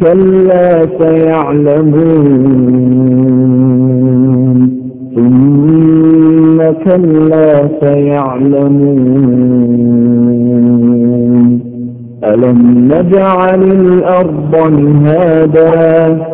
كلا سيعلمون ثم كلا سيعلمون ألم نجعل الأرض مهادا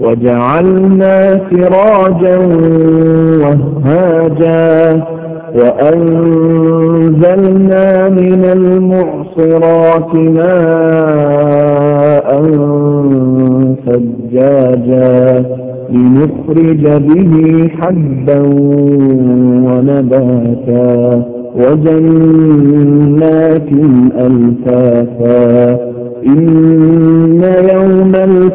وجعلنا سراجا وهاجا وأنزلنا من المعصرات ماء ثجاجا لنخرج به حبا ونباتا وجنات ألفافا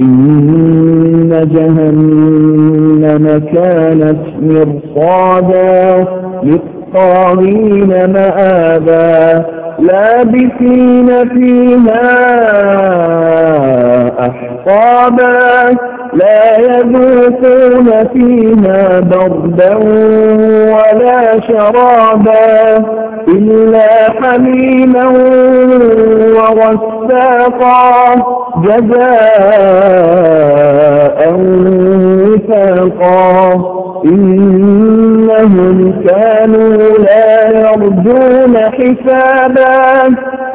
إن جهنم كانت مرصادا للطاغين مآبا لابثين فيها أحقابا لا يذوقون فيها بردا ولا شرابا إلا حميما وغساقا جزاء وفاقا إنهم كانوا لا يرجون حسابا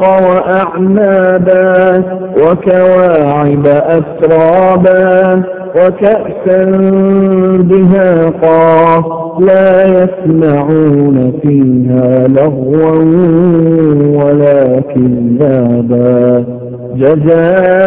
وأعنابا وكواعب أترابا وكأسا بهاقا لا يسمعون فيها لغوا ولا كذابا جزاء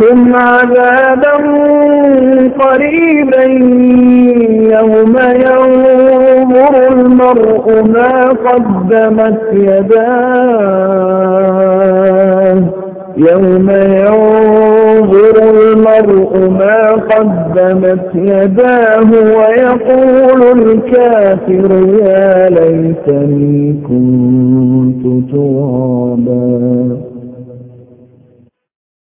أنذرناكم عذابا قريبا يوم ينظر المرء ما قدمت يداه يوم ينظر المرء ما قدمت يداه ويقول الكافر يا ليتني كنت ترابا.